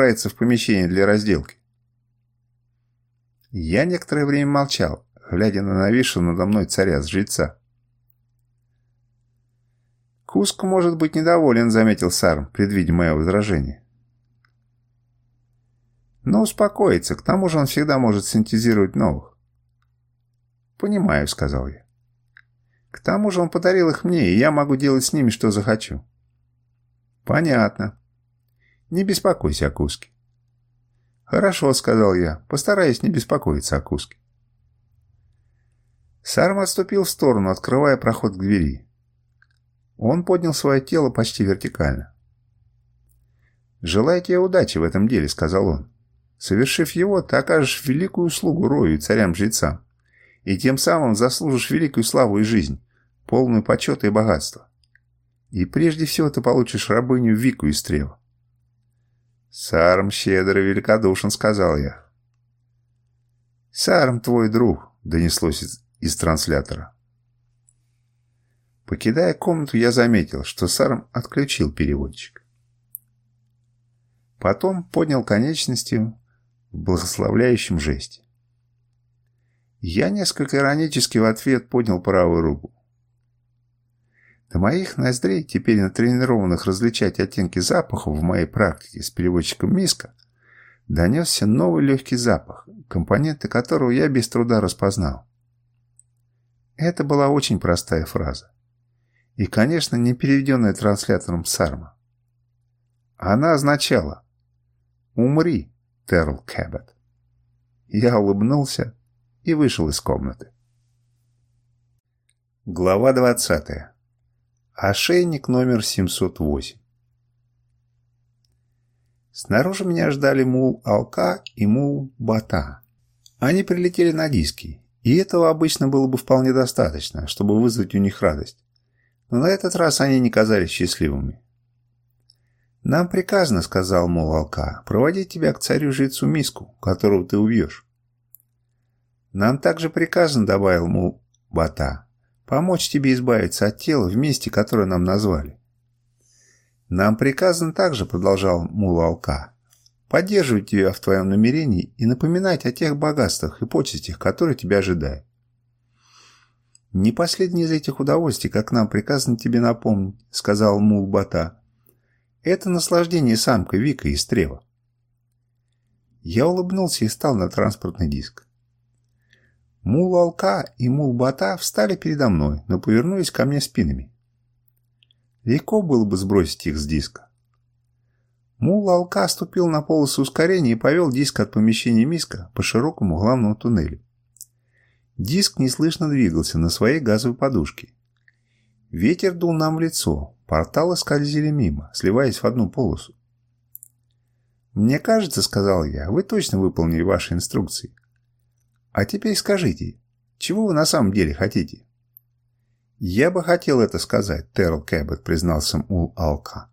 отправиться в помещение для разделки. Я некоторое время молчал, глядя на нависшего надо мной царя с жреца. «Куск может быть недоволен», — заметил Сарм, предвидя мое возражение. «Но успокоится, к тому же он всегда может синтезировать новых». «Понимаю», — сказал я. «К тому же он подарил их мне, и я могу делать с ними, что захочу». «Понятно», не беспокойся о Куске». «Хорошо», — сказал я, — «постараюсь не беспокоиться о Куске». Сарм отступил в сторону, открывая проход к двери. Он поднял свое тело почти вертикально. «Желаю тебе удачи в этом деле», — сказал он. «Совершив его, ты окажешь великую услугу Рою и царям-жрецам, и тем самым заслужишь великую славу и жизнь, полную почета и богатства. И прежде всего ты получишь рабыню Вику из стрела. «Сарм щедр и великодушен», — сказал я. «Сарм твой друг», — донеслось из, из транслятора. Покидая комнату, я заметил, что Сарм отключил переводчик. Потом поднял конечности в благословляющем жесте. Я несколько иронически в ответ поднял правую руку. До моих ноздрей, теперь натренированных различать оттенки запахов в моей практике с переводчиком Миска, донесся новый легкий запах, компоненты которого я без труда распознал. Это была очень простая фраза. И, конечно, не переведенная транслятором Сарма. Она означала «Умри, Терл Кэббет». Я улыбнулся и вышел из комнаты. Глава 20. Ошейник номер 708. Снаружи меня ждали мул Алка и мул Бата. Они прилетели на диски, и этого обычно было бы вполне достаточно, чтобы вызвать у них радость. Но на этот раз они не казались счастливыми. «Нам приказано, — сказал Мул Алка, — проводить тебя к царю-жрецу Миску, которого ты убьешь». «Нам также приказано, — добавил мул Бата, Помочь тебе избавиться от тела в месте, которое нам назвали. Нам приказано также, продолжал Мулалка, поддерживать тебя в твоем намерении и напоминать о тех богатствах и почестях, которые тебя ожидают. «Не последнее из этих удовольствий, как нам приказано тебе напомнить», — сказал Мулбата. «Это наслаждение самкой Вика из Трева». Я улыбнулся и стал на транспортный диск. Мул Алка и Мул Бата встали передо мной, но повернулись ко мне спинами. Легко было бы сбросить их с диска. Мул Алка ступил на полосу ускорения и повел диск от помещения миска по широкому главному туннелю. Диск неслышно двигался на своей газовой подушке. Ветер дул нам в лицо, порталы скользили мимо, сливаясь в одну полосу. «Мне кажется, — сказал я, — вы точно выполнили ваши инструкции. А теперь скажите, чего вы на самом деле хотите?» «Я бы хотел это сказать», — Терл Кэббет признался Мул-Алка.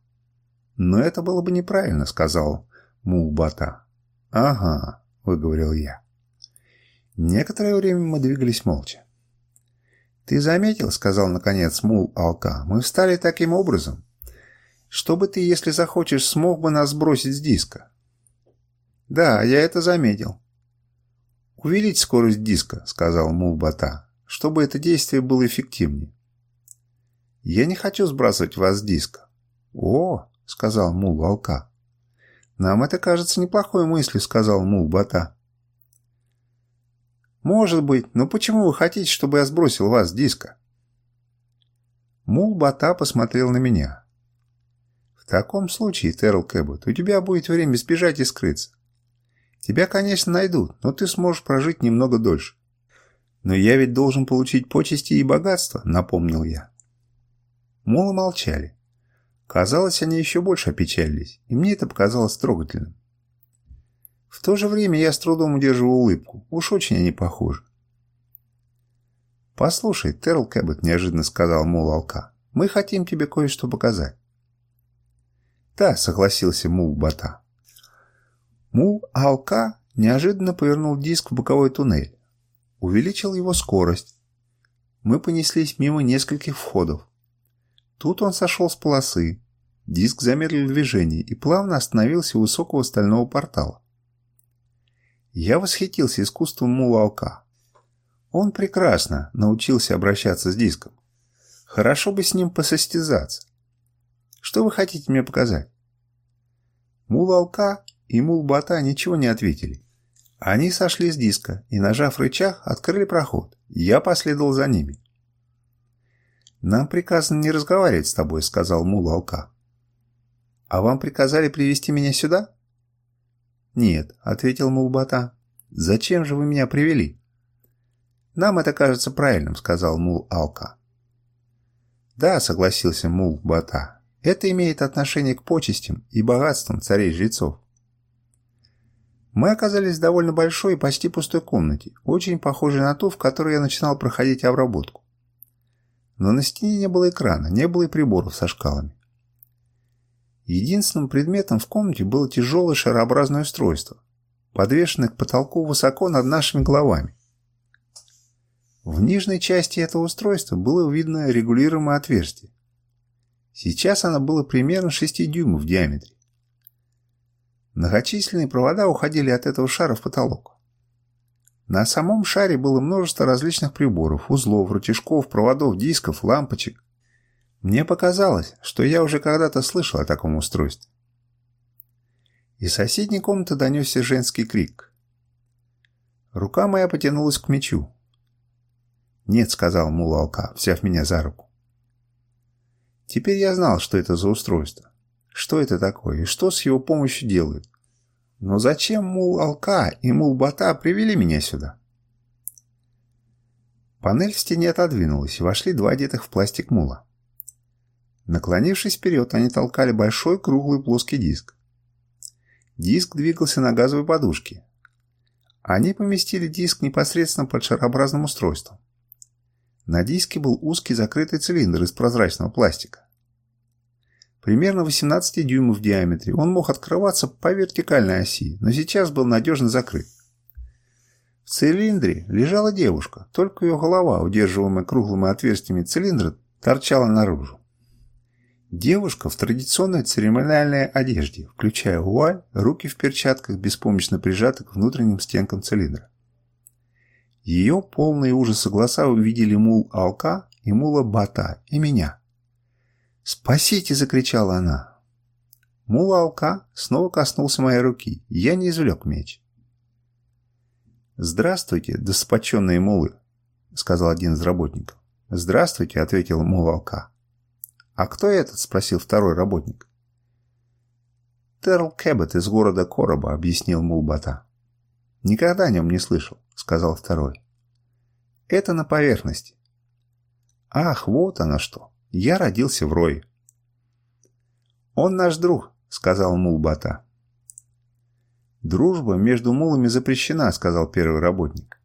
«Но это было бы неправильно», — сказал Мул-Бата. «Ага», — выговорил я. Некоторое время мы двигались молча. «Ты заметил», — сказал наконец Мул-Алка, — «мы встали таким образом, чтобы ты, если захочешь, смог бы нас сбросить с диска». «Да, я это заметил», «Увеличь скорость диска», — сказал Мулбата, — «чтобы это действие было эффективнее». «Я не хочу сбрасывать вас с диска». «О», — сказал Мул-волка. «Нам это кажется неплохой мыслью», — сказал Мул-бота. «Может быть, но почему вы хотите, чтобы я сбросил вас с диска?» Мул-бота посмотрел на меня. «В таком случае, Терл Кэббот, у тебя будет время сбежать и скрыться. Тебя, конечно, найдут, но ты сможешь прожить немного дольше. Но я ведь должен получить почести и богатство, напомнил я. Молы молчали. Казалось, они еще больше опечалились, и мне это показалось трогательным. В то же время я с трудом удерживал улыбку. Уж очень они похожи. «Послушай, Терл Кэббет неожиданно сказал Мул Алка, мы хотим тебе кое-что показать». «Да», — согласился Мул Бата. Му-Алка неожиданно повернул диск в боковой туннель. Увеличил его скорость. Мы понеслись мимо нескольких входов. Тут он сошел с полосы. Диск замедлил движение и плавно остановился у высокого стального портала. Я восхитился искусством Мулалка. Он прекрасно научился обращаться с диском. Хорошо бы с ним посостязаться. Что вы хотите мне показать? Мулалка и Мулбата ничего не ответили. Они сошли с диска и, нажав рычаг, открыли проход. Я последовал за ними. «Нам приказано не разговаривать с тобой», — сказал Мула Алка. «А вам приказали привести меня сюда?» «Нет», — ответил Мулбата. «Зачем же вы меня привели?» «Нам это кажется правильным», — сказал Мул Алка. «Да», — согласился Мулбата. «это имеет отношение к почестям и богатствам царей-жрецов. Мы оказались в довольно большой и почти пустой комнате, очень похожей на ту, в которой я начинал проходить обработку. Но на стене не было экрана, не было и приборов со шкалами. Единственным предметом в комнате было тяжелое шарообразное устройство, подвешенное к потолку высоко над нашими головами. В нижней части этого устройства было видно регулируемое отверстие. Сейчас оно было примерно 6 дюймов в диаметре. Многочисленные провода уходили от этого шара в потолок. На самом шаре было множество различных приборов, узлов, рутежков, проводов, дисков, лампочек. Мне показалось, что я уже когда-то слышал о таком устройстве. Из соседней комнаты донесся женский крик. Рука моя потянулась к мечу. «Нет», — сказал мулалка, взяв меня за руку. Теперь я знал, что это за устройство что это такое и что с его помощью делают. Но зачем, мул, алка и Мул Бата привели меня сюда? Панель в стене отодвинулась, и вошли два одетых в пластик мула. Наклонившись вперед, они толкали большой круглый плоский диск. Диск двигался на газовой подушке. Они поместили диск непосредственно под шарообразным устройством. На диске был узкий закрытый цилиндр из прозрачного пластика примерно 18 дюймов в диаметре. Он мог открываться по вертикальной оси, но сейчас был надежно закрыт. В цилиндре лежала девушка, только ее голова, удерживаемая круглыми отверстиями цилиндра, торчала наружу. Девушка в традиционной церемониальной одежде, включая вуаль, руки в перчатках, беспомощно прижаты к внутренним стенкам цилиндра. Ее полные ужаса глаза увидели мул Алка и мула Бата и меня – «Спасите!» — закричала она. Мула Алка снова коснулся моей руки. Я не извлек меч. «Здравствуйте, доспоченные мулы!» — сказал один из работников. «Здравствуйте!» — ответил Мула Алка. «А кто этот?» — спросил второй работник. «Терл Кэббет из города Короба», — объяснил Мулбата. «Никогда о нем не слышал», — сказал второй. «Это на поверхности». «Ах, вот оно что!» Я родился в Рой. «Он наш друг», — сказал Мулбата. «Дружба между мулами запрещена», — сказал первый работник.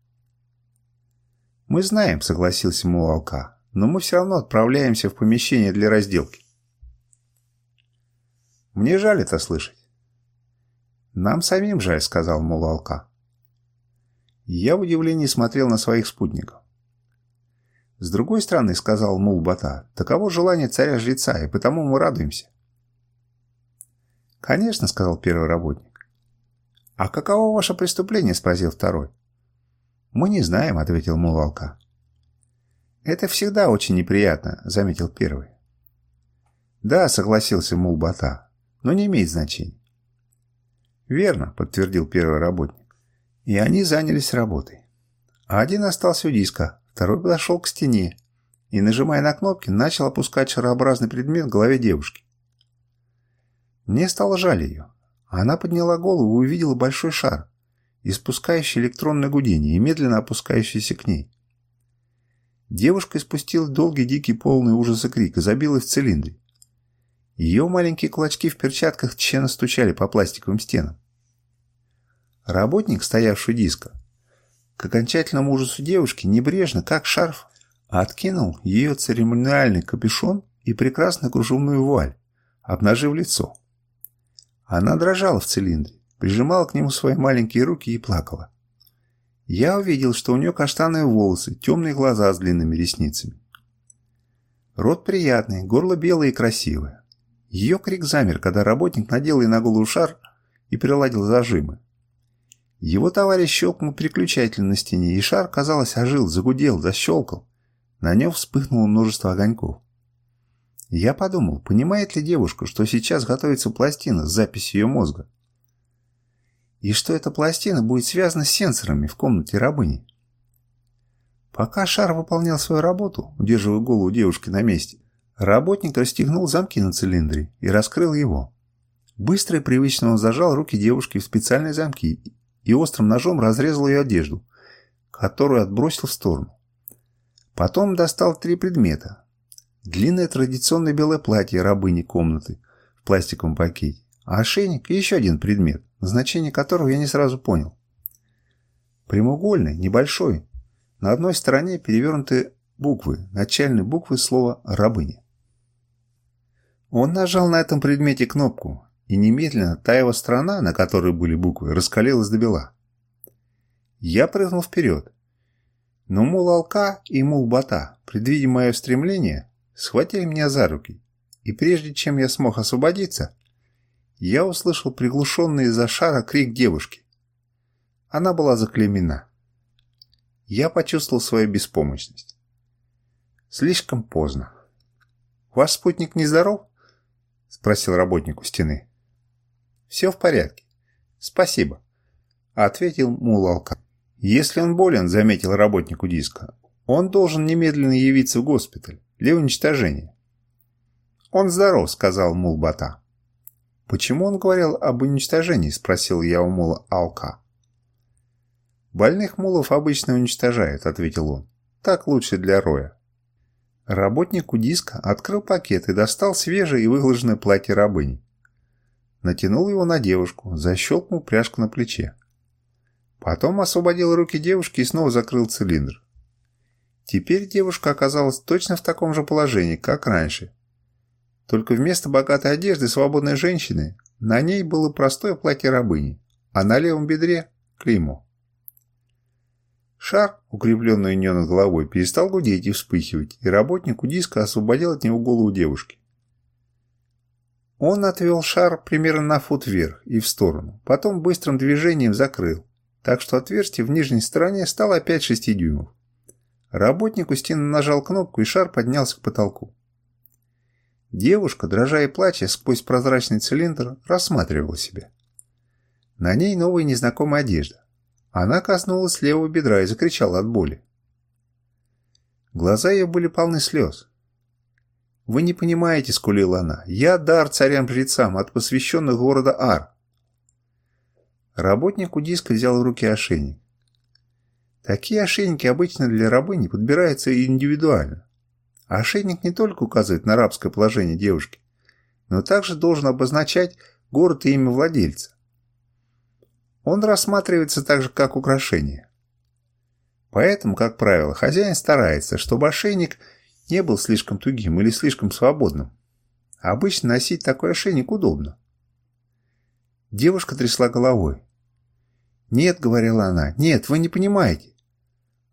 «Мы знаем», — согласился Мулалка. «но мы все равно отправляемся в помещение для разделки». «Мне жаль это слышать». «Нам самим жаль», — сказал Мулалка. Я в удивлении смотрел на своих спутников. С другой стороны, сказал Мулбата, таково желание царя-жреца, и потому мы радуемся. Конечно, сказал первый работник. А каково ваше преступление? спросил второй. Мы не знаем, ответил Мулалка. Это всегда очень неприятно, заметил первый. Да, согласился Мулбата, но не имеет значения. Верно, подтвердил первый работник. И они занялись работой. А один остался у диска, Второй подошел к стене и, нажимая на кнопки, начал опускать шарообразный предмет в голове девушки. Мне стало жаль ее. Она подняла голову и увидела большой шар, испускающий электронное гудение и медленно опускающийся к ней. Девушка испустила долгий, дикий, полный ужаса крик и забилась в цилиндре. Ее маленькие кулачки в перчатках тщенно стучали по пластиковым стенам. Работник, стоявший диска, к окончательному ужасу девушки небрежно, как шарф, откинул ее церемониальный капюшон и прекрасную кружевную вуаль, обнажив лицо. Она дрожала в цилиндре, прижимала к нему свои маленькие руки и плакала. Я увидел, что у нее каштановые волосы, темные глаза с длинными ресницами. Рот приятный, горло белое и красивое. Ее крик замер, когда работник надел ей на голову шар и приладил зажимы, его товарищ щелкнул переключатель на стене, и шар, казалось, ожил, загудел, защелкал. На нем вспыхнуло множество огоньков. Я подумал, понимает ли девушка, что сейчас готовится пластина с записью ее мозга? И что эта пластина будет связана с сенсорами в комнате рабыни? Пока шар выполнял свою работу, удерживая голову девушки на месте, работник расстегнул замки на цилиндре и раскрыл его. Быстро и привычно он зажал руки девушки в специальные замки и острым ножом разрезал ее одежду, которую отбросил в сторону. Потом достал три предмета. Длинное традиционное белое платье рабыни комнаты в пластиковом пакете, ошейник и еще один предмет, значение которого я не сразу понял. Прямоугольный, небольшой, на одной стороне перевернуты буквы, начальные буквы слова «рабыня». Он нажал на этом предмете кнопку, и немедленно та его страна, на которой были буквы, раскалилась до бела. Я прыгнул вперед, но мул Алка и мул Бата, предвидя мое стремление, схватили меня за руки, и прежде чем я смог освободиться, я услышал приглушенный из-за шара крик девушки. Она была заклемена. Я почувствовал свою беспомощность. Слишком поздно. «Ваш спутник нездоров?» – спросил работник у стены. Все в порядке. Спасибо. Ответил Мулалка. Если он болен, заметил работнику диска, он должен немедленно явиться в госпиталь для уничтожения. Он здоров, сказал Мулбата. «Почему он говорил об уничтожении?» – спросил я у мула Алка. «Больных мулов обычно уничтожают», – ответил он. «Так лучше для Роя». Работник у диска открыл пакет и достал свежее и выглаженное платье рабынь натянул его на девушку, защелкнул пряжку на плече. Потом освободил руки девушки и снова закрыл цилиндр. Теперь девушка оказалась точно в таком же положении, как раньше. Только вместо богатой одежды свободной женщины на ней было простое платье рабыни, а на левом бедре – клеймо. Шар, укрепленный у нее над головой, перестал гудеть и вспыхивать, и работник у диска освободил от него голову девушки. Он отвел шар примерно на фут вверх и в сторону, потом быстрым движением закрыл, так что отверстие в нижней стороне стало опять 6 дюймов. Работник у стены нажал кнопку, и шар поднялся к потолку. Девушка, дрожа и плача, сквозь прозрачный цилиндр рассматривала себя. На ней новая незнакомая одежда. Она коснулась левого бедра и закричала от боли. Глаза ее были полны слез. «Вы не понимаете», — скулила она, — «я дар царям-жрецам от посвященных города Ар». Работник у диска взял в руки ошейник. Такие ошейники обычно для рабыни подбираются индивидуально. Ошейник не только указывает на рабское положение девушки, но также должен обозначать город и имя владельца. Он рассматривается также как украшение. Поэтому, как правило, хозяин старается, чтобы ошейник – не был слишком тугим или слишком свободным. Обычно носить такой ошейник удобно. Девушка трясла головой. «Нет», — говорила она, — «нет, вы не понимаете».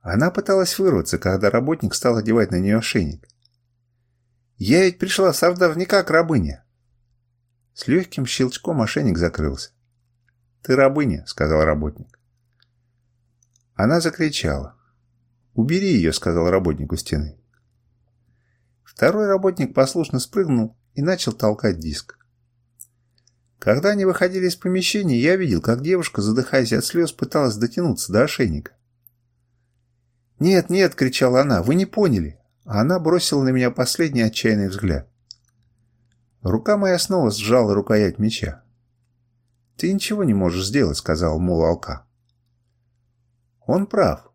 Она пыталась вырваться, когда работник стал одевать на нее ошейник. «Я ведь пришла со вдовника к рабыне». С легким щелчком ошейник закрылся. «Ты рабыня», — сказал работник. Она закричала. «Убери ее», — сказал работник у стены. Второй работник послушно спрыгнул и начал толкать диск. Когда они выходили из помещения, я видел, как девушка, задыхаясь от слез, пыталась дотянуться до ошейника. «Нет, нет!» — кричала она. «Вы не поняли!» А она бросила на меня последний отчаянный взгляд. Рука моя снова сжала рукоять меча. «Ты ничего не можешь сделать», — сказал Мула «Он прав.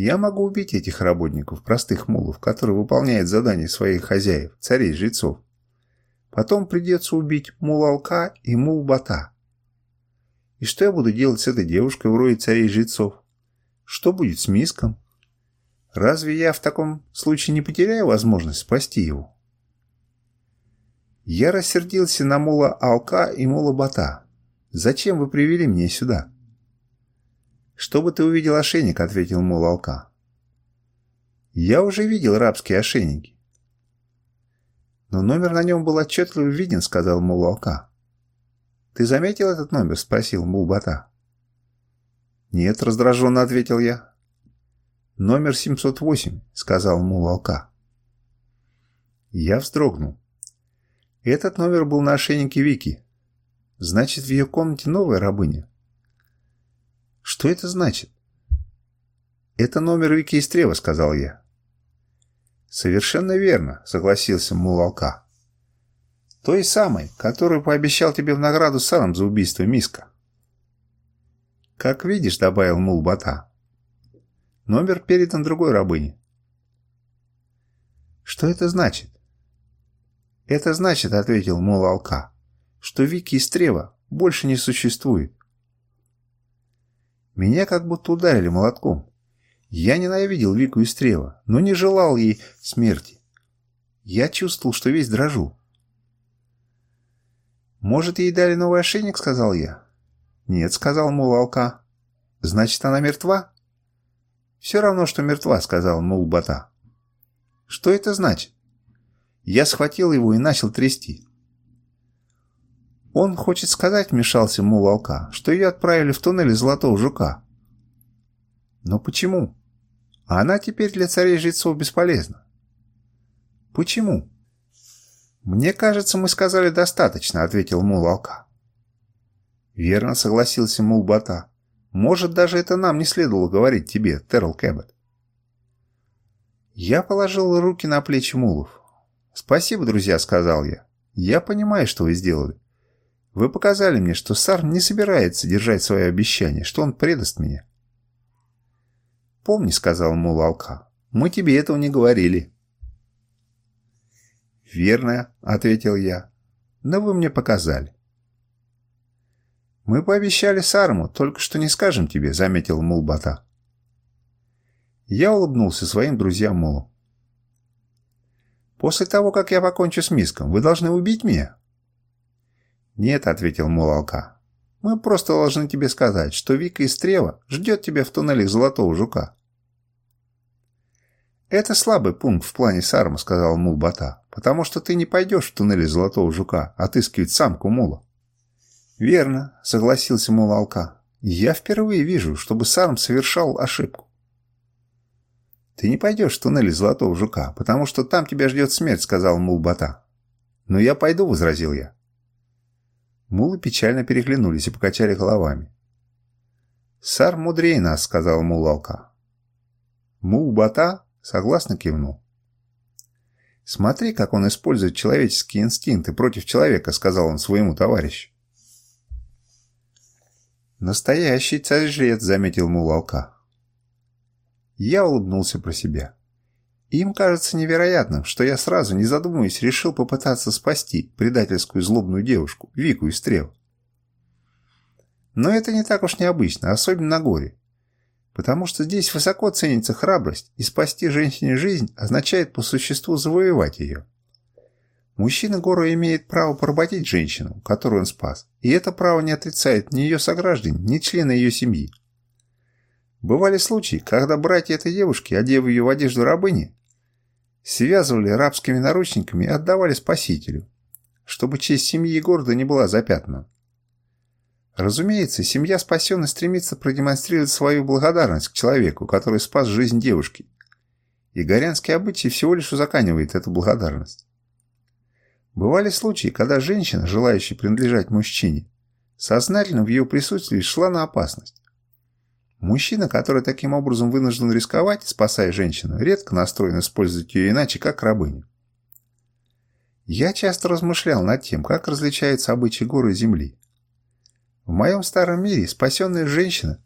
Я могу убить этих работников, простых мулов, которые выполняют задания своих хозяев, царей-жрецов. Потом придется убить мул-алка и мул-бата. И что я буду делать с этой девушкой в вроде царей-жрецов? Что будет с миском? Разве я в таком случае не потеряю возможность спасти его? Я рассердился на мула-алка и мула-бата. Зачем вы привели меня сюда? «Чтобы ты увидел ошейник», — ответил ему волка. «Я уже видел рабские ошейники». «Но номер на нем был отчетливо виден», — сказал ему волка. «Ты заметил этот номер?» — спросил Мулбата. «Нет», — раздраженно ответил я. «Номер 708», — сказал ему волка. Я вздрогнул. Этот номер был на ошейнике Вики. Значит, в ее комнате новая рабыня. Что это значит? Это номер реки Истрева, сказал я. Совершенно верно, согласился Мулалка. Той самой, которую пообещал тебе в награду Саром за убийство Миска. Как видишь, добавил Мулбата. Номер передан другой рабыне. Что это значит? Это значит, ответил Мулалка, что Вики Истрева больше не существует. Меня как будто ударили молотком. Я ненавидел Вику Истрева, но не желал ей смерти. Я чувствовал, что весь дрожу. «Может, ей дали новый ошейник?» — сказал я. «Нет», — сказал мула Алка. «Значит, она мертва?» «Все равно, что мертва», — сказал мул Бата. «Что это значит?» Я схватил его и начал трясти. «Он хочет сказать, — мешался ему волка, — что ее отправили в туннель Золотого Жука». «Но почему?» А «Она теперь для царей-жрецов бесполезна». «Почему?» «Мне кажется, мы сказали достаточно», — ответил мул волка. «Верно», — согласился мул бота. «Может, даже это нам не следовало говорить тебе, Терл Кэббет». Я положил руки на плечи мулов. «Спасибо, друзья», — сказал я. «Я понимаю, что вы сделали. Вы показали мне, что Сарн не собирается держать свое обещание, что он предаст меня. «Помни», — сказал Мула Алка, — «мы тебе этого не говорили». «Верно», — ответил я, — «но вы мне показали». «Мы пообещали Сарму, только что не скажем тебе», — заметил Мулбата. Я улыбнулся своим друзьям Мулу. «После того, как я покончу с миском, вы должны убить меня?» «Нет», — ответил Мулалка. «Мы просто должны тебе сказать, что Вика из Трева ждет тебя в туннеле Золотого Жука». «Это слабый пункт в плане Сарма», — сказал Мулбата, «потому что ты не пойдешь в туннеле Золотого Жука отыскивать самку Мула». «Верно», — согласился Мулалка. «Я впервые вижу, чтобы Сарм совершал ошибку». «Ты не пойдешь в туннель Золотого Жука, потому что там тебя ждет смерть», — сказал Мулбата. «Но я пойду», — возразил я. Мулы печально переглянулись и покачали головами. «Сар мудрее нас», — сказал мул волка. Мул бота согласно кивнул. «Смотри, как он использует человеческие инстинкты против человека», — сказал он своему товарищу. «Настоящий царь-жрец», — заметил мул волка. Я улыбнулся про себя. Им кажется невероятным, что я сразу, не задумываясь, решил попытаться спасти предательскую злобную девушку, Вику и Стрел. Но это не так уж необычно, особенно на горе. Потому что здесь высоко ценится храбрость, и спасти женщине жизнь означает по существу завоевать ее. Мужчина гору имеет право поработить женщину, которую он спас, и это право не отрицает ни ее сограждан, ни члены ее семьи. Бывали случаи, когда братья этой девушки, одев ее в одежду рабыни, связывали рабскими наручниками и отдавали спасителю, чтобы честь семьи Егорда не была запятна. Разумеется, семья спасенной стремится продемонстрировать свою благодарность к человеку, который спас жизнь девушки. И горянский обычай всего лишь узаканивает эту благодарность. Бывали случаи, когда женщина, желающая принадлежать мужчине, сознательно в ее присутствии шла на опасность. Мужчина, который таким образом вынужден рисковать, спасая женщину, редко настроен использовать ее иначе, как рабыню. Я часто размышлял над тем, как различаются обычаи горы и земли. В моем старом мире спасенная женщина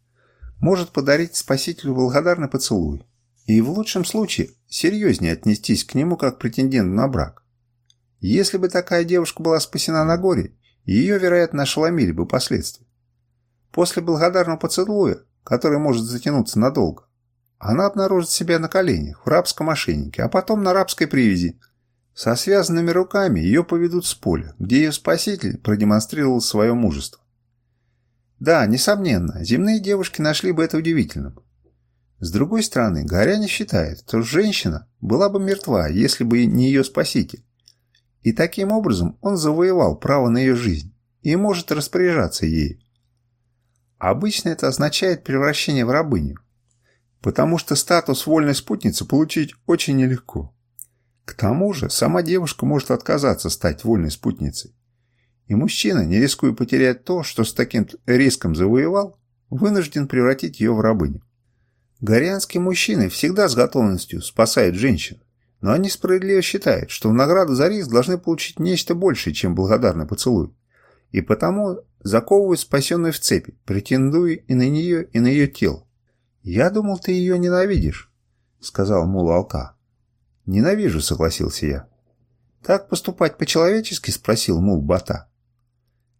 может подарить спасителю благодарный поцелуй и в лучшем случае серьезнее отнестись к нему как претенденту на брак. Если бы такая девушка была спасена на горе, ее, вероятно, ошеломили бы последствия. После благодарного поцелуя который может затянуться надолго. Она обнаружит себя на коленях, в рабском ошейнике, а потом на рабской привязи. Со связанными руками ее поведут с поля, где ее спаситель продемонстрировал свое мужество. Да, несомненно, земные девушки нашли бы это удивительным. С другой стороны, Горяня считает, что женщина была бы мертва, если бы не ее спаситель. И таким образом он завоевал право на ее жизнь и может распоряжаться ею. А обычно это означает превращение в рабыню. Потому что статус вольной спутницы получить очень нелегко. К тому же, сама девушка может отказаться стать вольной спутницей. И мужчина, не рискуя потерять то, что с таким риском завоевал, вынужден превратить ее в рабыню. Горянские мужчины всегда с готовностью спасают женщин, но они справедливо считают, что в награду за риск должны получить нечто большее, чем благодарный поцелуй. И потому Заковываю спасенную в цепи, претендую и на нее, и на ее тело. «Я думал, ты ее ненавидишь», — сказал Мулалка. «Ненавижу», — согласился я. «Так поступать по-человечески?» — спросил мул Бата.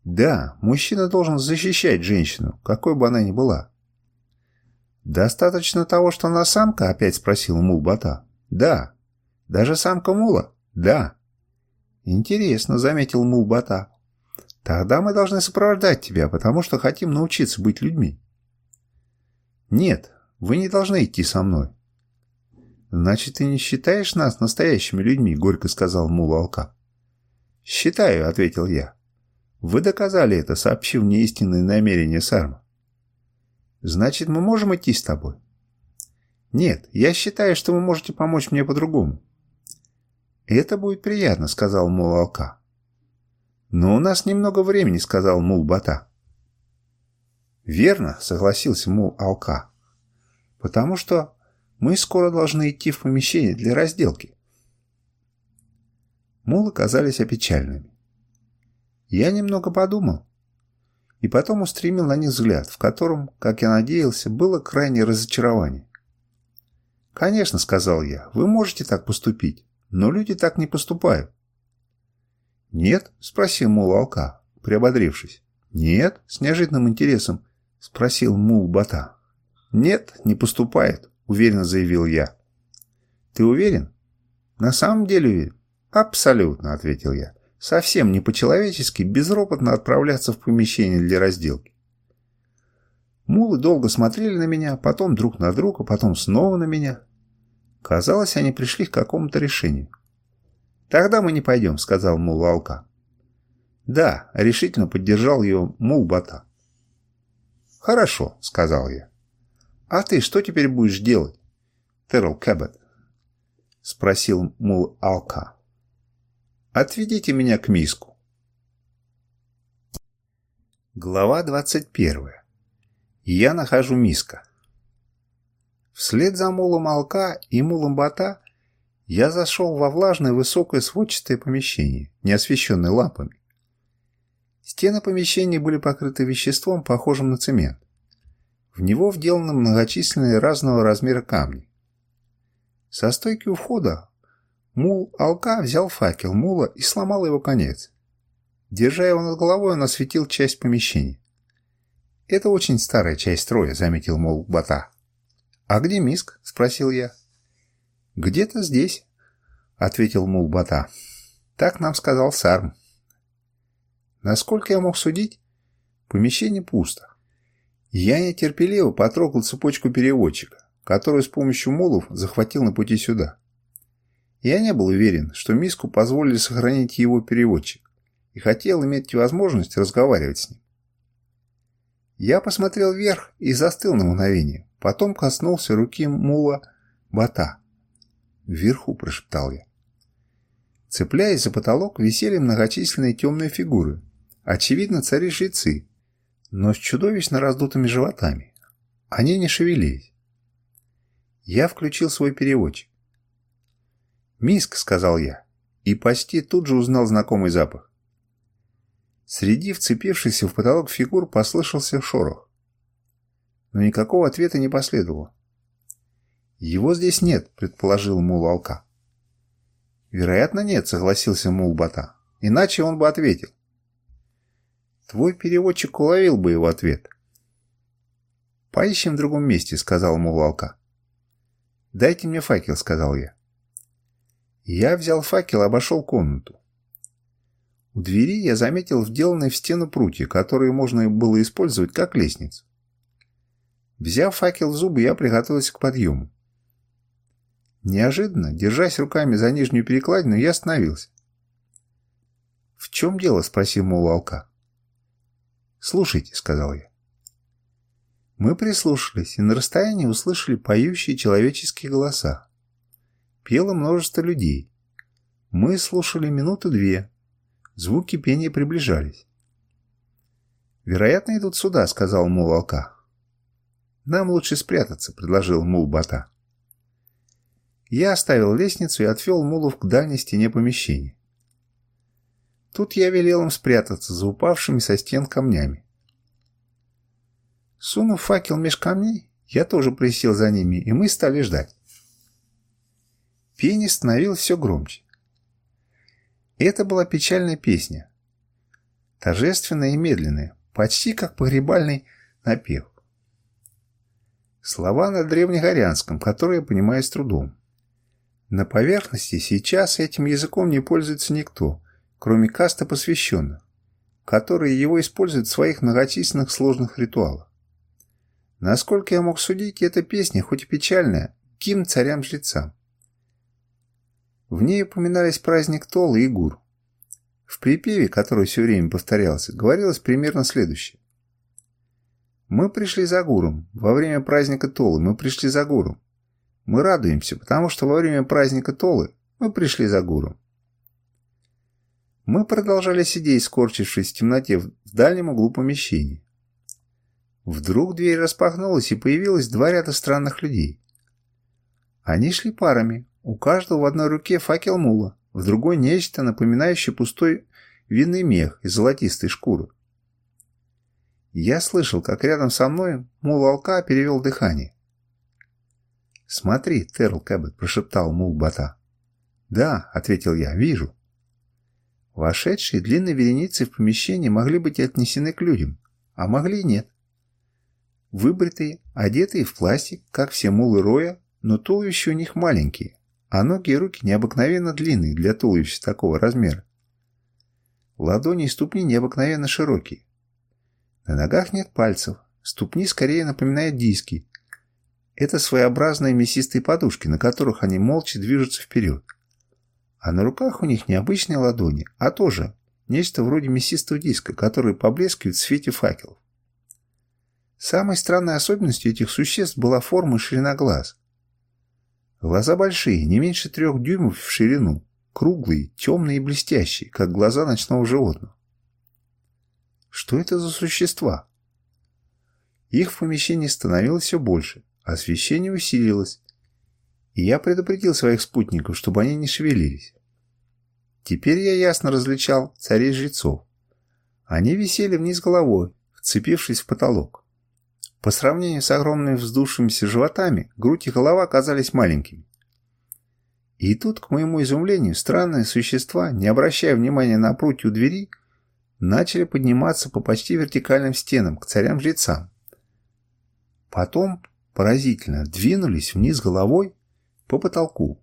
«Да, мужчина должен защищать женщину, какой бы она ни была». «Достаточно того, что она самка?» — опять спросил мул Бата. «Да». «Даже самка мула?» «Да». «Интересно», — заметил мул Бата. Тогда мы должны сопровождать тебя, потому что хотим научиться быть людьми». «Нет, вы не должны идти со мной». «Значит, ты не считаешь нас настоящими людьми», — горько сказал мула Алка. «Считаю», — ответил я. «Вы доказали это, сообщив мне истинные намерения Сарма». «Значит, мы можем идти с тобой?» «Нет, я считаю, что вы можете помочь мне по-другому». «Это будет приятно», — сказал Мулалка. «Но у нас немного времени», — сказал Мул-Бата. «Верно», — согласился Мул-Алка. «Потому что мы скоро должны идти в помещение для разделки». Мулы казались опечальными. Я немного подумал, и потом устремил на них взгляд, в котором, как я надеялся, было крайнее разочарование. «Конечно», — сказал я, — «вы можете так поступить, но люди так не поступают. «Нет?» – спросил мул волка, приободрившись. «Нет?» – с неожиданным интересом спросил мул бота. «Нет, не поступает», – уверенно заявил я. «Ты уверен?» «На самом деле уверен». «Абсолютно», – ответил я. «Совсем не по-человечески безропотно отправляться в помещение для разделки». Мулы долго смотрели на меня, потом друг на друга, потом снова на меня. Казалось, они пришли к какому-то решению. «Тогда мы не пойдем», — сказал Мулла Алка. «Да», — решительно поддержал его Мулбата. «Хорошо», — сказал я. «А ты что теперь будешь делать, Террел Кэббет?» — спросил Мул Алка. «Отведите меня к миску». Глава 21. Я нахожу миска. Вслед за Мулом Алка и Мулом Бата я зашел во влажное высокое сводчатое помещение, не освещенное лампами. Стены помещения были покрыты веществом, похожим на цемент. В него вделаны многочисленные разного размера камни. Со стойки у входа мул Алка взял факел мула и сломал его конец. Держа его над головой, он осветил часть помещения. «Это очень старая часть строя», — заметил мол Бата. «А где миск?» — спросил я. «Где-то здесь», — ответил Мулбата. «Так нам сказал Сарм». Насколько я мог судить, помещение пусто. Я нетерпеливо потрогал цепочку переводчика, которую с помощью мулов захватил на пути сюда. Я не был уверен, что миску позволили сохранить его переводчик, и хотел иметь возможность разговаривать с ним. Я посмотрел вверх и застыл на мгновение, потом коснулся руки мула Бата – «Вверху», — прошептал я. Цепляясь за потолок, висели многочисленные темные фигуры. Очевидно, цари-жрецы, но с чудовищно раздутыми животами. Они не шевелились. Я включил свой переводчик. «Миск», — сказал я, и почти тут же узнал знакомый запах. Среди вцепившихся в потолок фигур послышался шорох. Но никакого ответа не последовало. «Его здесь нет», — предположил Мул Алка. «Вероятно, нет», — согласился Мул Бата. «Иначе он бы ответил». «Твой переводчик уловил бы его ответ». «Поищем в другом месте», — сказал Мул Алка. «Дайте мне факел», — сказал я. Я взял факел и обошел комнату. У двери я заметил вделанные в стену прутья, которые можно было использовать как лестницу. Взяв факел в зубы, я приготовился к подъему. Неожиданно, держась руками за нижнюю перекладину, я остановился. «В чем дело?» – спросил Мула Алка. «Слушайте», – сказал я. Мы прислушались и на расстоянии услышали поющие человеческие голоса. Пело множество людей. Мы слушали минуту две. Звуки пения приближались. «Вероятно, идут сюда», — сказал Мул Алка. «Нам лучше спрятаться», — предложил Мул Бата. Я оставил лестницу и отвел мулов к дальней стене помещения. Тут я велел им спрятаться за упавшими со стен камнями. Сунув факел меж камней, я тоже присел за ними, и мы стали ждать. Пение становилось все громче. Это была печальная песня. Торжественная и медленная, почти как погребальный напев. Слова на древнегорянском, которые я понимаю с трудом. На поверхности сейчас этим языком не пользуется никто, кроме каста посвященных, которые его используют в своих многочисленных сложных ритуалах. Насколько я мог судить, эта песня, хоть и печальная, Ким царям-жрецам. В ней упоминались праздник Тола и Гур. В припеве, который все время повторялся, говорилось примерно следующее. «Мы пришли за Гуром. Во время праздника Толы мы пришли за Гуром. Мы радуемся, потому что во время праздника Толы мы пришли за гуру. Мы продолжали сидеть, скорчившись в темноте в дальнем углу помещения. Вдруг дверь распахнулась, и появилось два ряда странных людей. Они шли парами, у каждого в одной руке факел мула, в другой нечто, напоминающее пустой винный мех из золотистой шкуры. Я слышал, как рядом со мной мул-алка перевел дыхание. «Смотри, Терл Кэббет», — прошептал Мулбата. «Да», — ответил я, — «вижу». Вошедшие длинные вереницы в помещении могли быть отнесены к людям, а могли и нет. Выбритые, одетые в пластик, как все мулы Роя, но туловища у них маленькие, а ноги и руки необыкновенно длинные для туловища такого размера. Ладони и ступни необыкновенно широкие. На ногах нет пальцев, ступни скорее напоминают диски, это своеобразные мясистые подушки, на которых они молча движутся вперед. А на руках у них необычные ладони, а тоже нечто вроде мясистого диска, который поблескивает в свете факелов. Самой странной особенностью этих существ была форма и ширина глаз. Глаза большие, не меньше трех дюймов в ширину, круглые, темные и блестящие, как глаза ночного животного. Что это за существа? Их в помещении становилось все больше – Освещение усилилось, и я предупредил своих спутников, чтобы они не шевелились. Теперь я ясно различал царей-жрецов. Они висели вниз головой, вцепившись в потолок. По сравнению с огромными вздувшимися животами, грудь и голова казались маленькими. И тут, к моему изумлению, странные существа, не обращая внимания на прутью двери, начали подниматься по почти вертикальным стенам к царям-жрецам. Потом поразительно, двинулись вниз головой по потолку.